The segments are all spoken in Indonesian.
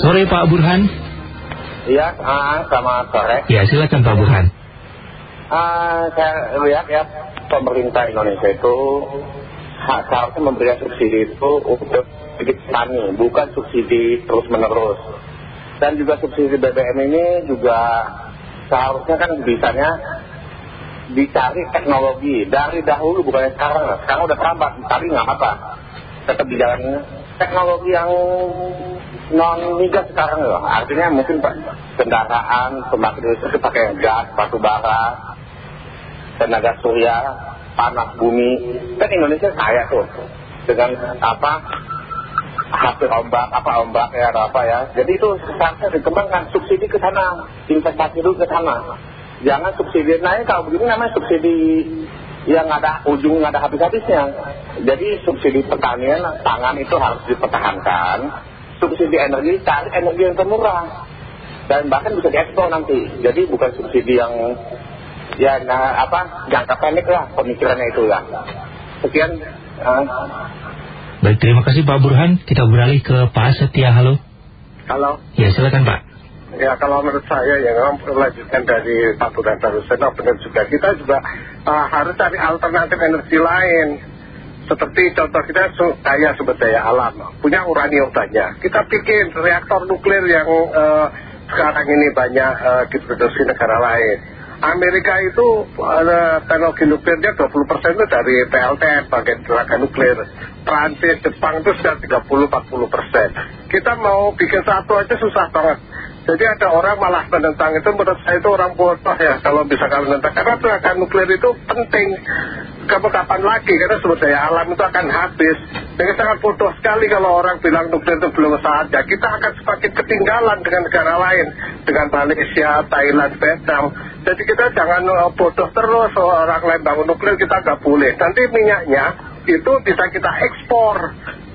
Sore Pak Burhan. Iya, uh, selamat sore. Ya, silakan Pak Burhan. Uh, saya lihat ya, pemerintah Indonesia itu hak seharusnya memberikan subsidi itu untuk petani, bukan subsidi terus-menerus. Dan juga subsidi BBM ini juga seharusnya kan bisanya dicari teknologi dari dahulu bukan sekarang sekarang udah terlambat tapi nggak apa tetap di jalan teknologi yang non migas sekarang loh. Artinya mungkin kendaraan pembangkit listrik pakai gas batu bara tenaga surya panas bumi. Kan Indonesia kaya tuh dengan apa hasil ombak apa ombak ya apa ya. Jadi itu seharusnya dikembangkan subsidi ke sana investasi dulu ke sana. Jangan subsidi naik kalau begini namanya subsidi yang ada ujung nggak ada habis-habisnya. Jadi subsidi pertanian pangan itu harus dipertahankan. Subsidi energi cari energi yang termurah. Dan bahkan bisa diekspor nanti. Jadi bukan subsidi yang ya nah, apa jangka pendek lah pemikirannya itu lah. Sekian uh. baik terima kasih Pak Burhan. Kita beralih ke Pak Setia. Halo. Halo. Ya silakan Pak Ya kalau menurut saya ya memang melanjutkan dari Pak Burhan barusan oh, benar juga. Kita juga uh, harus cari alternatif energi lain. Seperti contoh kita kaya sumber daya alam. Punya uranium banyak. Kita bikin reaktor nuklir yang uh, sekarang ini banyak uh, diproduksi negara lain. Amerika itu uh, teknologi nuklirnya 20% itu dari PLTN pakai tenaga nuklir. Prancis, Jepang itu sudah 30-40% kita mau bikin satu aja susah banget jadi ada orang malah menentang itu menurut saya itu orang bodoh ya kalau bisa kalian menentang. Karena tenaga nuklir itu penting. Kamu kapan lagi karena sumber daya alam itu akan habis. Jadi sangat bodoh sekali kalau orang bilang nuklir itu belum saatnya. Kita akan semakin ketinggalan dengan negara lain. Dengan Malaysia, Thailand, Vietnam. Jadi kita jangan uh, bodoh terus orang lain bangun nuklir kita nggak boleh. Nanti minyaknya itu bisa kita ekspor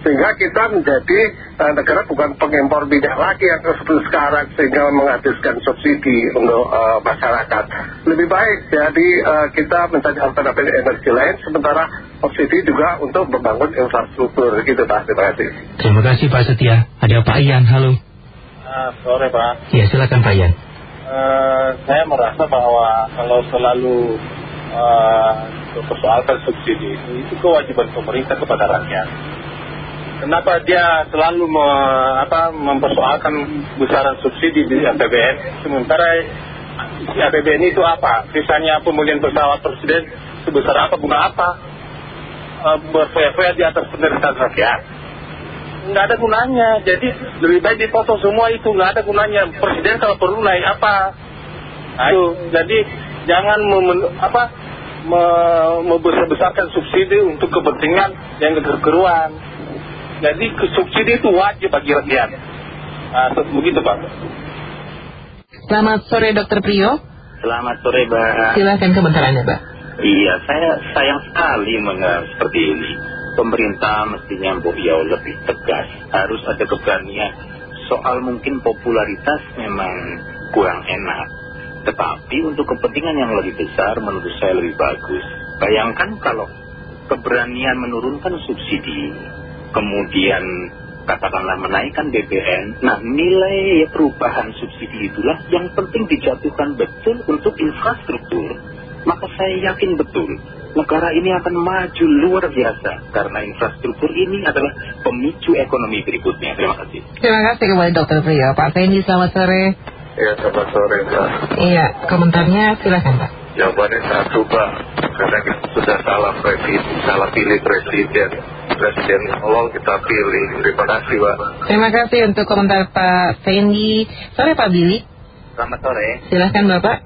sehingga kita menjadi uh, negara bukan pengimpor minyak lagi yang seperti sekarang sehingga menghabiskan subsidi untuk uh, masyarakat. Lebih baik jadi uh, kita mencari alternatif energi lain sementara subsidi juga untuk membangun infrastruktur. Gitu Pak. Terima kasih. Terima kasih Pak Setia. Ada Pak Ian. Halo. Uh, sore Pak. Ya silakan Pak Ian. Uh, saya merasa bahwa kalau selalu uh, mempersoalkan subsidi itu, itu kewajiban pemerintah kepada rakyat kenapa dia selalu me, apa, mempersoalkan besaran subsidi di APBN sementara APBN itu apa? Misalnya pemulihan pesawat presiden sebesar apa bunga apa? E, berfoya-foya di atas penderitaan rakyat. Nggak ada gunanya. Jadi lebih baik dipotong semua itu. Nggak ada gunanya. Presiden kalau perlu naik apa? Nah, itu. Jadi jangan memen, apa membesar-besarkan subsidi untuk kepentingan yang kekeruan jadi subsidi itu wajib bagi rakyat. Nah, begitu Pak. Selamat sore Dokter Priyo. Selamat sore Mbak. Silakan komentarannya Mbak. Iya, saya sayang sekali mengenai seperti ini. Pemerintah mestinya jauh lebih tegas. Harus ada keberanian. Soal mungkin popularitas memang kurang enak. Tetapi untuk kepentingan yang lebih besar menurut saya lebih bagus. Bayangkan kalau keberanian menurunkan subsidi kemudian katakanlah menaikkan BBM. Nah nilai perubahan subsidi itulah yang penting dijatuhkan betul untuk infrastruktur. Maka saya yakin betul negara ini akan maju luar biasa karena infrastruktur ini adalah pemicu ekonomi berikutnya. Terima kasih. Terima kasih kepada Dokter Priyo. Pak Fendi selamat sore. Ya selamat sore Pak. Iya komentarnya silakan Pak. Jawabannya satu Pak. Karena kita sudah salah, presiden, salah pilih presiden presiden tolong kita pilih. Terima kasih Pak. Terima kasih untuk komentar Pak Fendi. Sore Pak Billy. Selamat sore. Silahkan Bapak.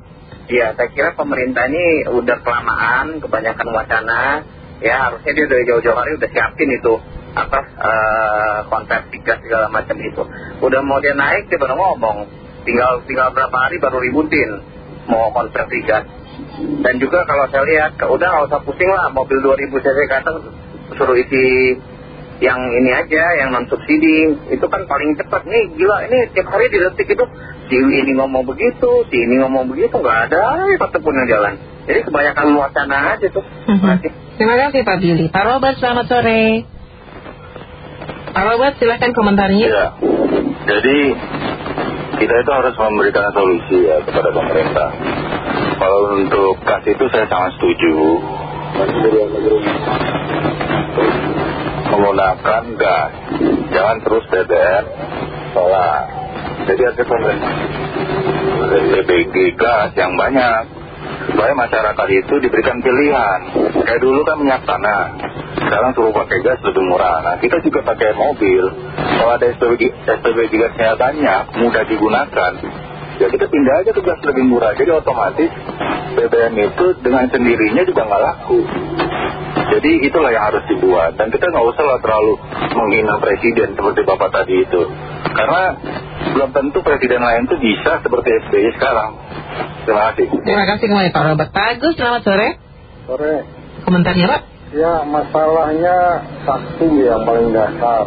Iya, saya kira pemerintah ini udah kelamaan, kebanyakan wacana. Ya harusnya dia dari jauh-jauh hari udah siapin itu apa uh, konsep tiga segala macam itu. Udah mau dia naik dia baru ngomong. Tinggal tinggal berapa hari baru ributin mau konsep tiga. Dan juga kalau saya lihat, udah nggak usah pusing lah mobil 2000 cc ke atas suruh isi yang ini aja, yang non subsidi, itu kan paling cepat nih, gila ini tiap hari di detik itu si ini ngomong begitu, si ini ngomong begitu, nggak ada satupun yang jalan. Jadi kebanyakan wacana aja tuh. Terima kasih. Terima kasih Pak Billy. Pak Robert, selamat sore. Pak Robert, silahkan komentarnya. Ya, Jadi kita itu harus memberikan solusi ya kepada pemerintah. Kalau untuk gas itu saya sangat setuju. Menggunakan gas, jangan terus BBM, solar. Jadi ada pemerintah BBG gas yang banyak supaya masyarakat itu diberikan pilihan. Kayak dulu kan minyak tanah, sekarang suruh pakai gas lebih murah. Nah kita juga pakai mobil, kalau ada SPBG, SPBG gasnya banyak, mudah digunakan, ya kita pindah aja ke gas lebih murah. Jadi otomatis BBM itu dengan sendirinya juga nggak laku. Jadi itulah yang harus dibuat. Dan kita nggak usah lah terlalu menghina presiden seperti Bapak tadi itu. Karena belum tentu presiden lain itu bisa seperti SBY sekarang. Terima kasih. Terima kasih kembali Pak Robert. Pak Agus, selamat sore. Sore. Komentarnya Pak? Ya, masalahnya satu yang paling dasar.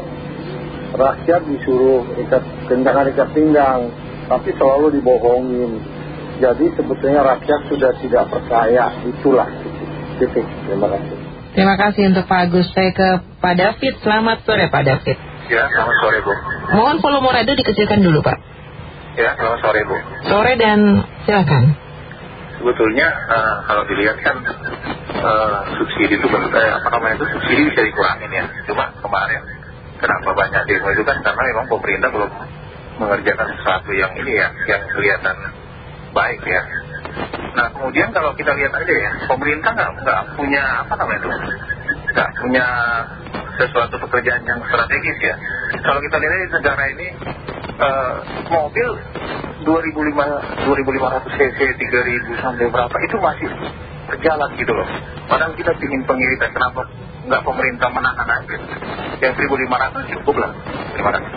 Rakyat disuruh ikat kencangan ikat pinggang, tapi selalu dibohongin. Jadi sebetulnya rakyat sudah tidak percaya. Itulah titik. Terima kasih. Terima kasih untuk Pak Agus. Saya ke Pak David. Selamat sore Pak David. Ya, selamat sore Bu. Mohon volume radio dikecilkan dulu Pak. Ya, selamat sore Bu. Sore dan silakan. Sebetulnya eh, kalau dilihat kan eh, subsidi itu eh, apa namanya itu subsidi bisa dikurangin ya. Cuma kemarin kenapa banyak demo itu kan karena memang pemerintah belum mengerjakan sesuatu yang ini ya, yang kelihatan baik ya. Nah kemudian kalau kita lihat aja ya, pemerintah nggak punya apa namanya itu, nggak punya sesuatu pekerjaan yang strategis ya. Kalau kita lihat di negara ini eh, mobil 2500 cc, 3000 sampai berapa itu masih berjalan gitu loh. Padahal kita ingin pengiritan kenapa nggak pemerintah menahan aja? Yang 1500 cukup lah. Terima kasih.